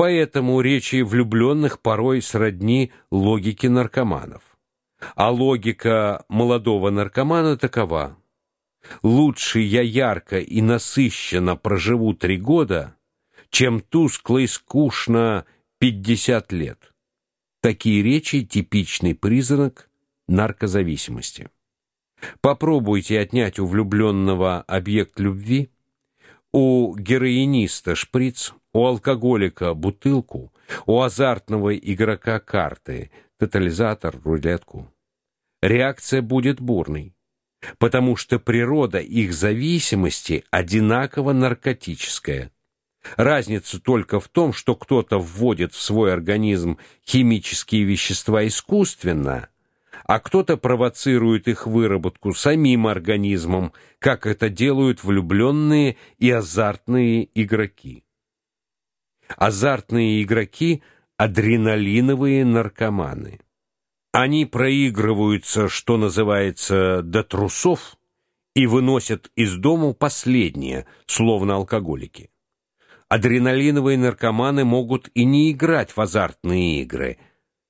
Поэтому речи влюбленных порой сродни логике наркоманов. А логика молодого наркомана такова: лучше я ярко и насыщенно проживу три года, чем тускло и скучно пятьдесят лет. Такие речи типичный признак наркозависимости. Попробуйте отнять у влюбленного объект любви, у героиниста шприц, у алкоголика бутылку, у азартного игрока карты, тотализатор, рулетку. Реакция будет бурной, потому что природа их зависимости одинаково наркотическая. Разница только в том, что кто-то вводит в свой организм химические вещества искусственно, а кто-то провоцирует их выработку самим организмом, как это делают влюбленные и азартные игроки. Азартные игроки адреналиновые наркоманы. Они проигрываются, что называется, до трусов и выносят из дому последнее, словно алкоголики. Адреналиновые наркоманы могут и не играть в азартные игры,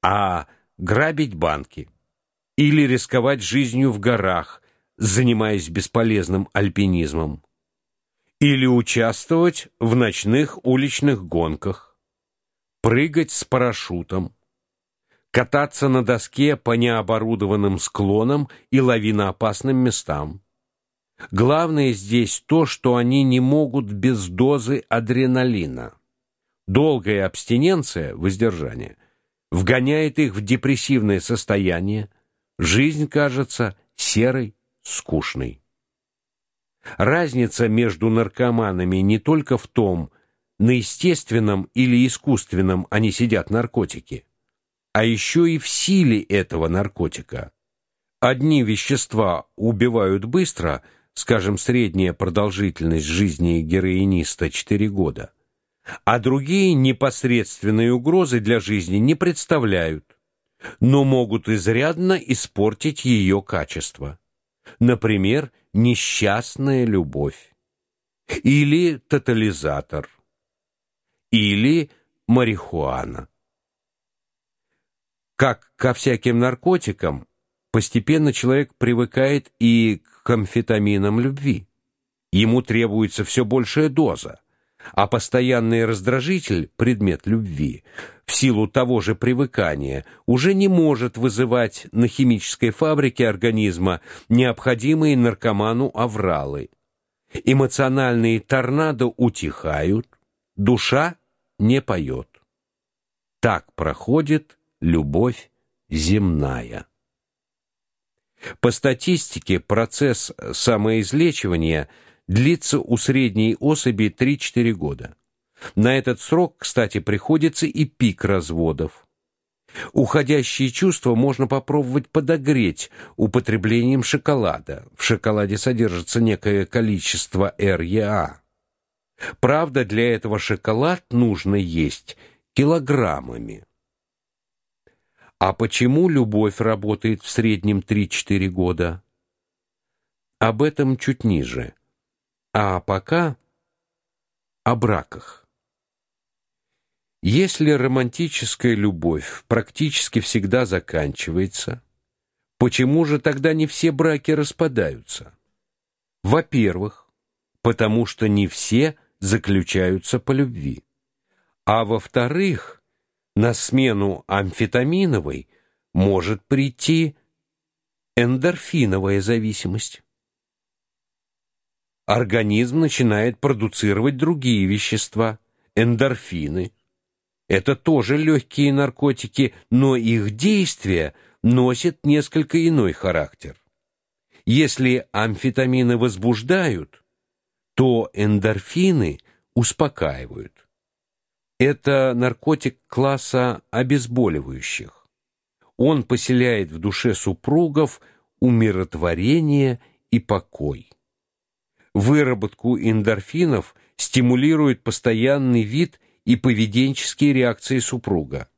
а грабить банки или рисковать жизнью в горах, занимаясь бесполезным альпинизмом, или участвовать в ночных уличных гонках, прыгать с парашютом, кататься на доске по необорудованным склонам и лавиноопасным местам. Главное здесь то, что они не могут без дозы адреналина. Долгая абстиненция, воздержание, вгоняет их в депрессивное состояние, Жизнь кажется серой, скучной. Разница между наркоманами не только в том, на естественном или искусственном они сидят наркотики, а еще и в силе этого наркотика. Одни вещества убивают быстро, скажем, средняя продолжительность жизни героиниста 4 года, а другие непосредственной угрозы для жизни не представляют но могут изрядно испортить ее качество. Например, несчастная любовь или тотализатор или марихуана. Как ко всяким наркотикам, постепенно человек привыкает и к амфетаминам любви. Ему требуется все большая доза а постоянный раздражитель, предмет любви, в силу того же привыкания, уже не может вызывать на химической фабрике организма необходимые наркоману авралы. Эмоциональные торнадо утихают, душа не поет. Так проходит любовь земная. По статистике процесс самоизлечивания – длится у средней особи 3-4 года. На этот срок, кстати, приходится и пик разводов. Уходящие чувства можно попробовать подогреть употреблением шоколада. В шоколаде содержится некое количество РЕА. Правда, для этого шоколад нужно есть килограммами. А почему любовь работает в среднем 3-4 года? Об этом чуть ниже. А пока о браках. Если романтическая любовь практически всегда заканчивается, почему же тогда не все браки распадаются? Во-первых, потому что не все заключаются по любви. А во-вторых, на смену амфетаминовой может прийти эндорфиновая зависимость организм начинает продуцировать другие вещества, эндорфины. Это тоже легкие наркотики, но их действие носит несколько иной характер. Если амфетамины возбуждают, то эндорфины успокаивают. Это наркотик класса обезболивающих. Он поселяет в душе супругов умиротворение и покой. Выработку эндорфинов стимулирует постоянный вид и поведенческие реакции супруга.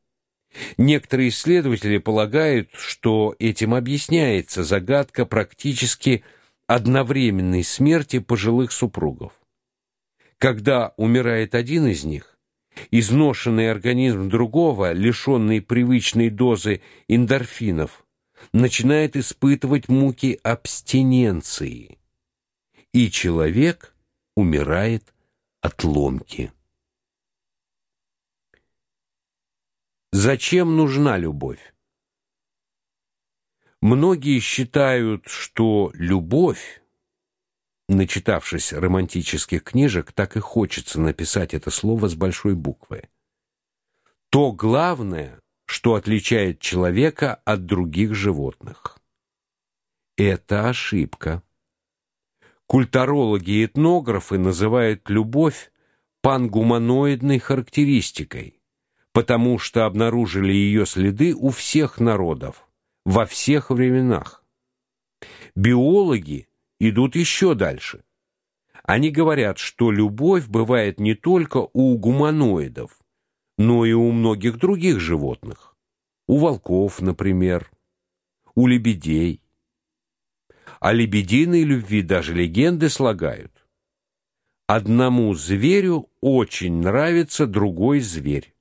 Некоторые исследователи полагают, что этим объясняется загадка практически одновременной смерти пожилых супругов. Когда умирает один из них, Изношенный организм другого, лишенный привычной дозы эндорфинов, начинает испытывать муки абстиненции, и человек умирает от ломки. Зачем нужна любовь? Многие считают, что любовь, начитавшись романтических книжек, так и хочется написать это слово с большой буквы. То главное, что отличает человека от других животных. Это ошибка. Культурологи и этнографы называют любовь пангуманоидной характеристикой потому что обнаружили ее следы у всех народов во всех временах. Биологи идут еще дальше. Они говорят, что любовь бывает не только у гуманоидов, но и у многих других животных. У волков, например, у лебедей. О лебединой любви даже легенды слагают. Одному зверю очень нравится другой зверь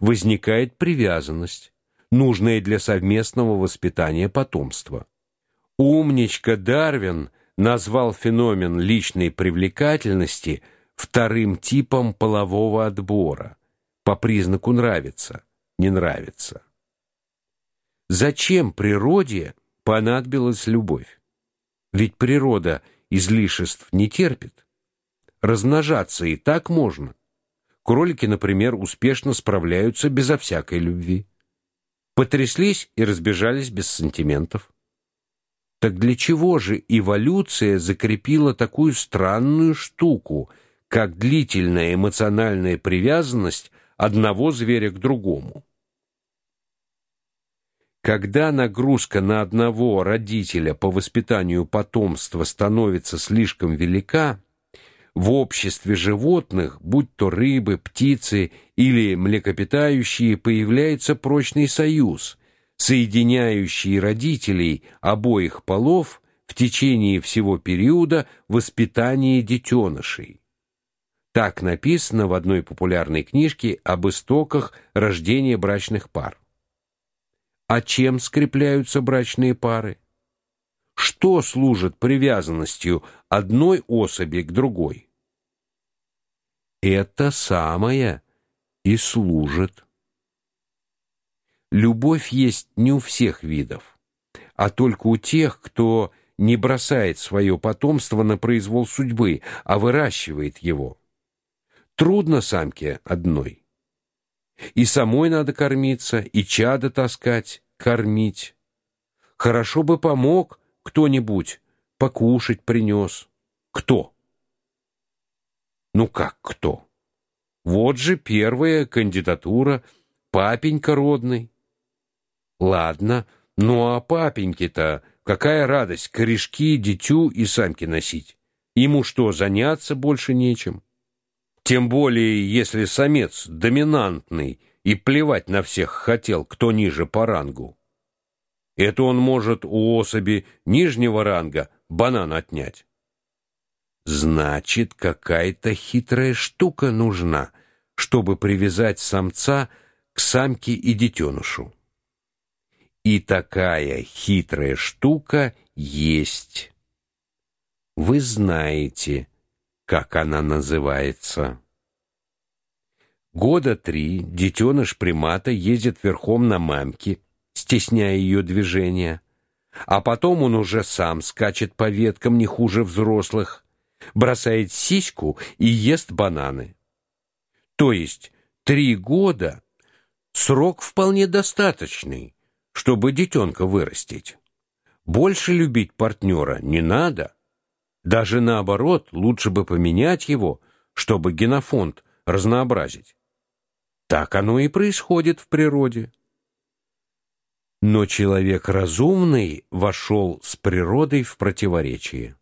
возникает привязанность, нужная для совместного воспитания потомства. Умничка Дарвин назвал феномен личной привлекательности вторым типом полового отбора по признаку нравится, не нравится. Зачем природе понадобилась любовь? Ведь природа излишеств не терпит. Размножаться и так можно. Кролики, например, успешно справляются безо всякой любви. Потряслись и разбежались без сантиментов. Так для чего же эволюция закрепила такую странную штуку, как длительная эмоциональная привязанность одного зверя к другому? Когда нагрузка на одного родителя по воспитанию потомства становится слишком велика, в обществе животных, будь то рыбы, птицы или млекопитающие, появляется прочный союз, соединяющий родителей обоих полов в течение всего периода воспитания детенышей. Так написано в одной популярной книжке об истоках рождения брачных пар. А чем скрепляются брачные пары? Что служит привязанностью одной особи к другой? Это самое и служит. Любовь есть не у всех видов, а только у тех, кто не бросает свое потомство на произвол судьбы, а выращивает его. Трудно самке одной. И самой надо кормиться, и чадо таскать, кормить. Хорошо бы помог кто-нибудь, покушать принес. Кто? Ну как кто? Вот же первая кандидатура папенька родный. Ладно, ну а папеньке-то какая радость корешки дитю и самки носить. Ему что, заняться больше нечем? Тем более, если самец доминантный и плевать на всех хотел, кто ниже по рангу. Это он может у особи нижнего ранга банан отнять. Значит, какая-то хитрая штука нужна, чтобы привязать самца к самке и детенышу. И такая хитрая штука есть. Вы знаете, как она называется. Года три детеныш примата ездит верхом на мамке, стесняя ее движения, а потом он уже сам скачет по веткам не хуже взрослых, бросает сиську и ест бананы. То есть три года срок вполне достаточный, чтобы детенка вырастить. Больше любить партнера не надо. Даже наоборот, лучше бы поменять его, чтобы генофонд разнообразить. Так оно и происходит в природе. Но человек разумный вошел с природой в противоречие.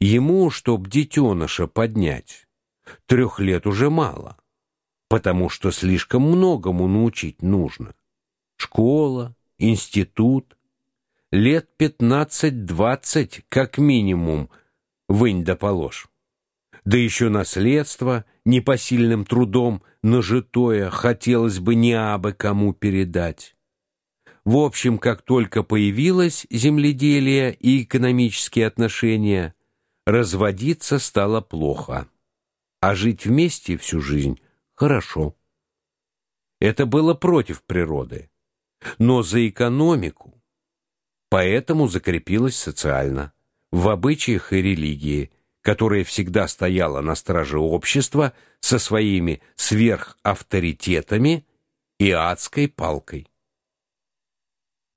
Ему, чтоб детеныша поднять, трех лет уже мало, потому что слишком многому научить нужно. Школа, институт, лет пятнадцать-двадцать как минимум вынь да положь. Да еще наследство, непосильным трудом нажитое хотелось бы не абы кому передать. В общем, как только появилось земледелие и экономические отношения, разводиться стало плохо, а жить вместе всю жизнь хорошо. Это было против природы, но за экономику, поэтому закрепилось социально, в обычаях и религии, которая всегда стояла на страже общества со своими сверхавторитетами и адской палкой.